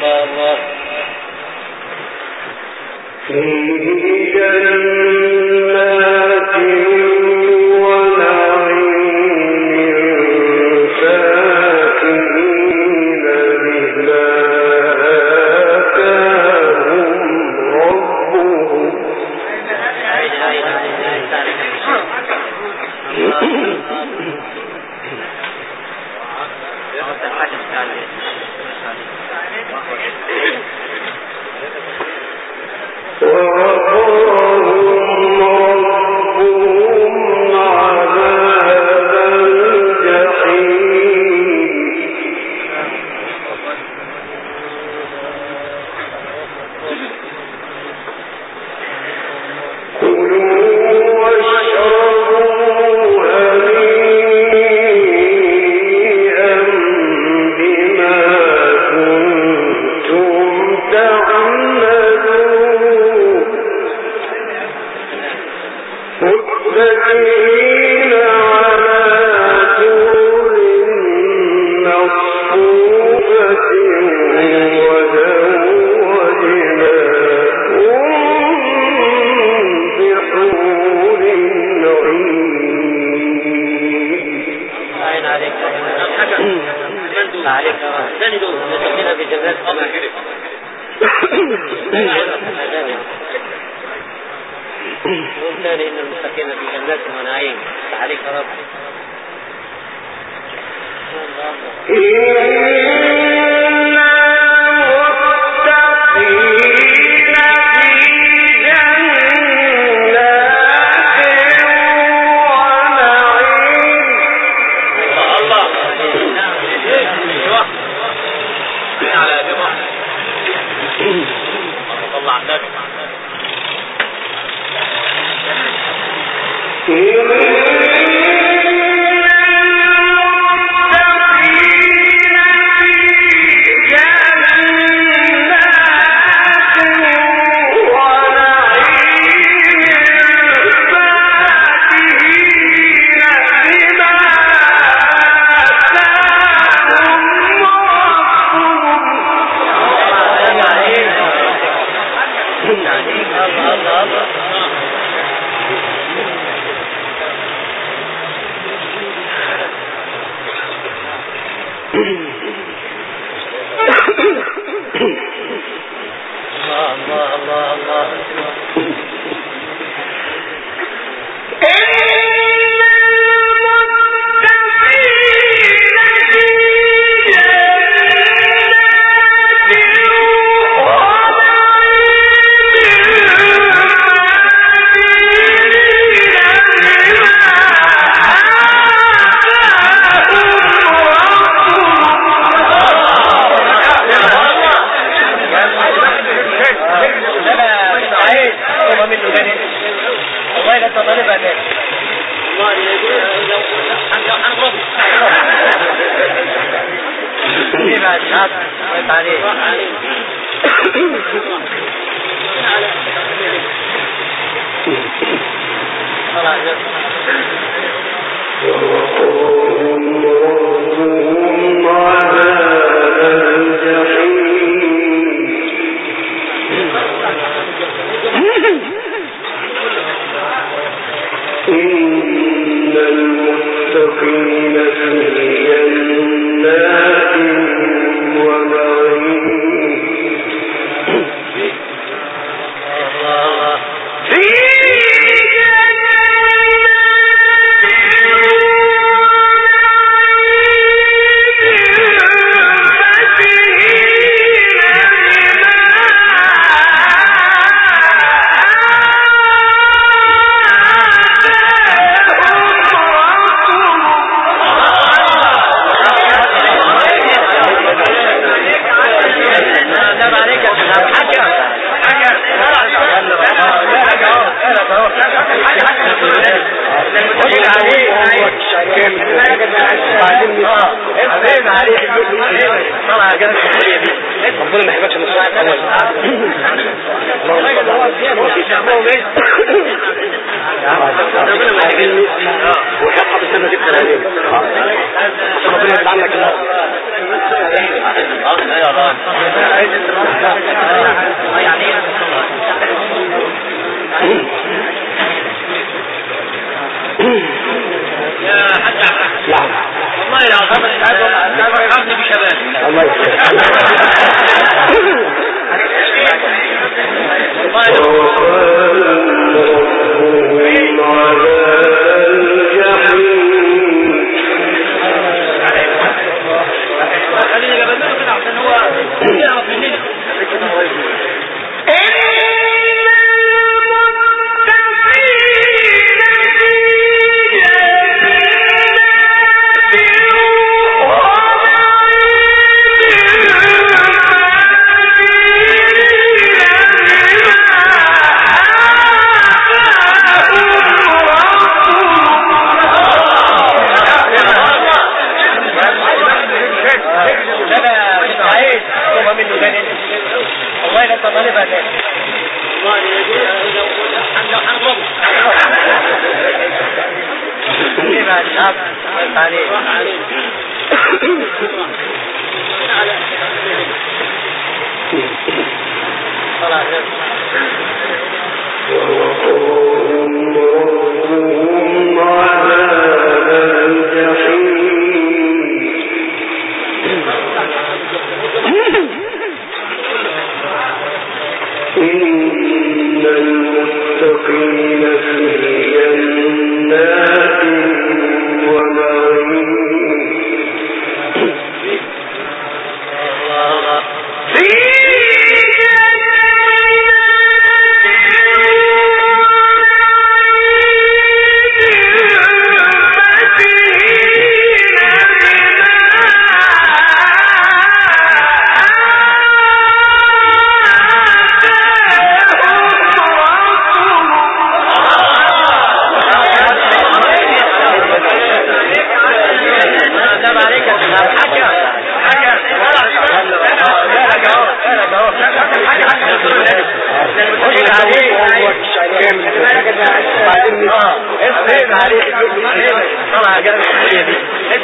الله الله الله اجازت بڑا ہے۔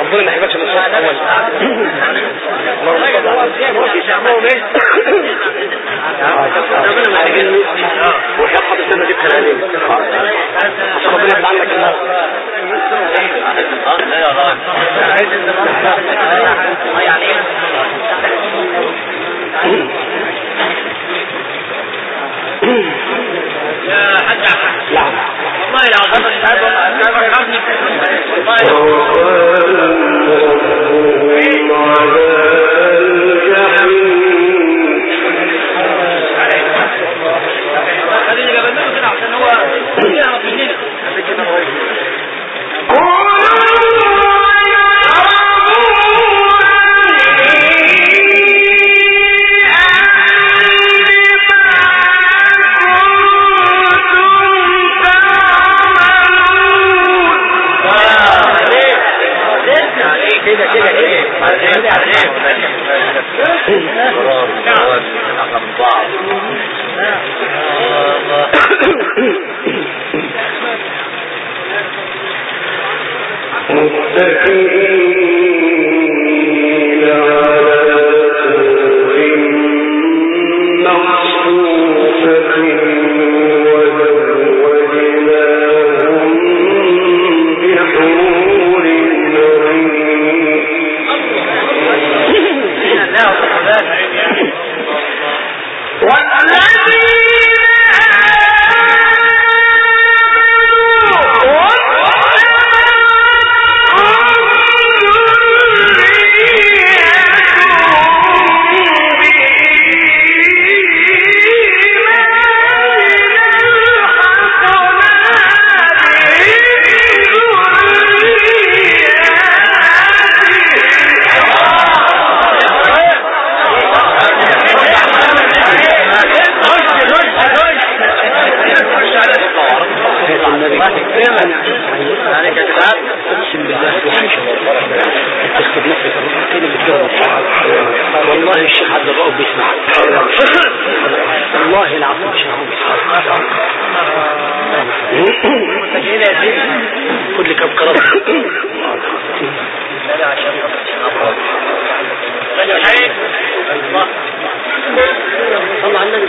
ربنا ما يحبكش من الصوت اول وحفظ السنة دي بكلامين عشان ربنا يبقى عندك النار Thank you. امين يا حاج احمد والله العظيم. ارحمني والله لي كم عليك الله على النبي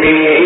me.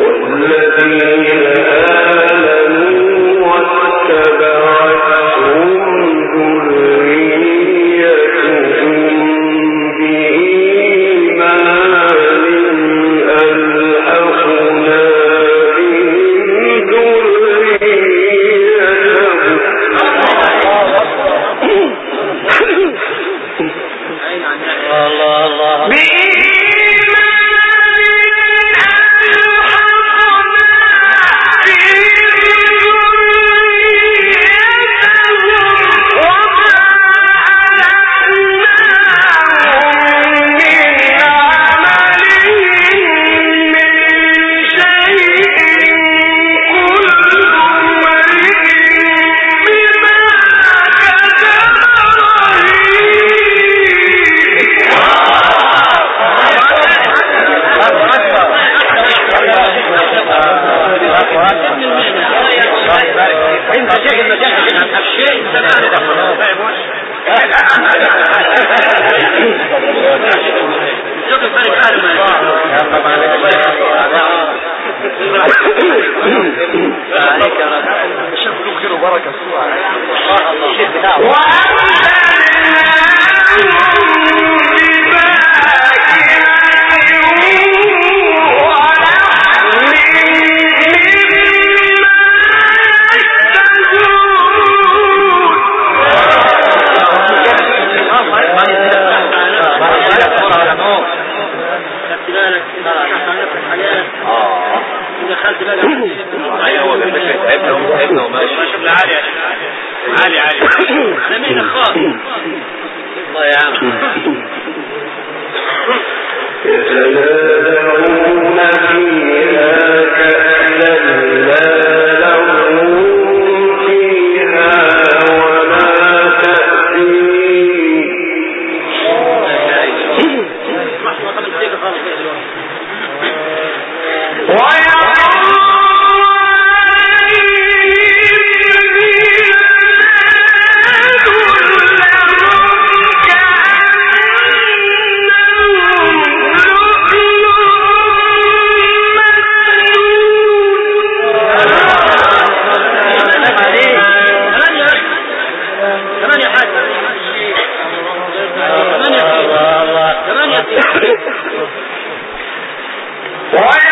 والذين أيوه فيها کرتے ہیں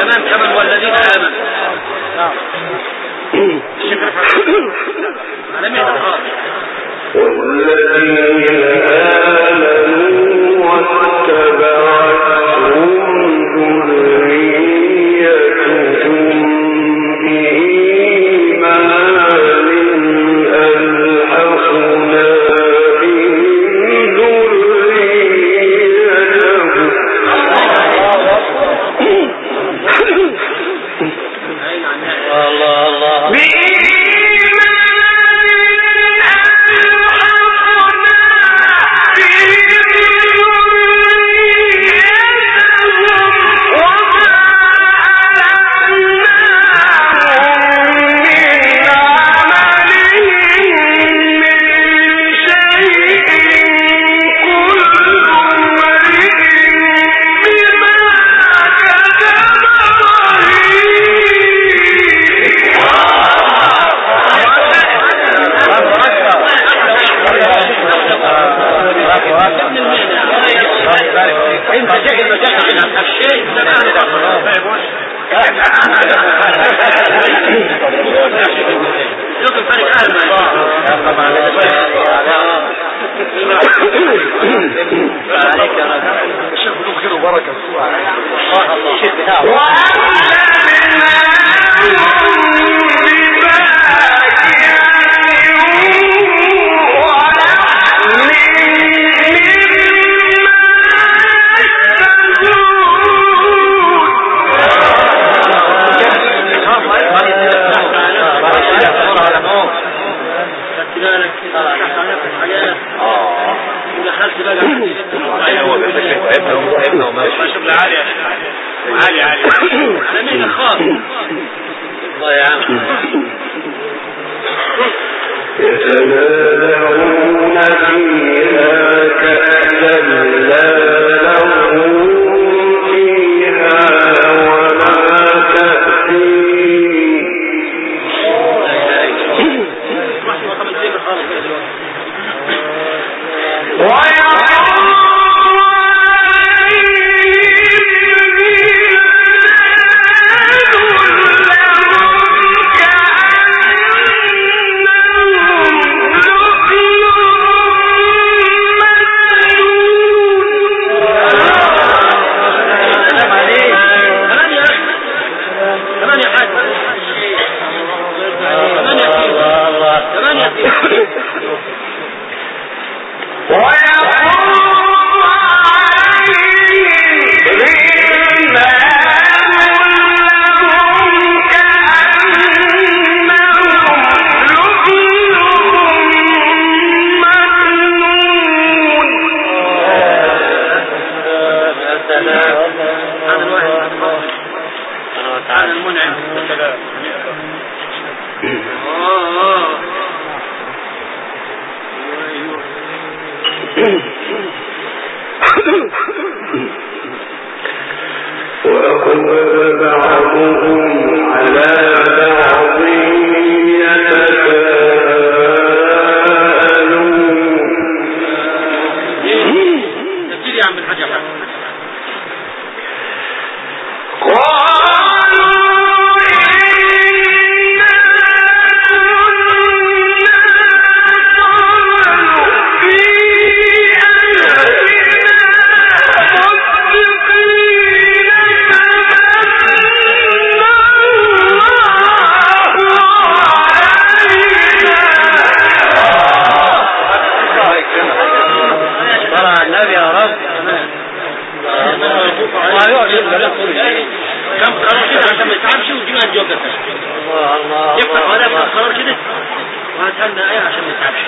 تمام تمام والذين آمنوا نعم شكرا على مين والذين آمنوا واتبعتهم بعضهم خلنا إيه عشان ما نتعبش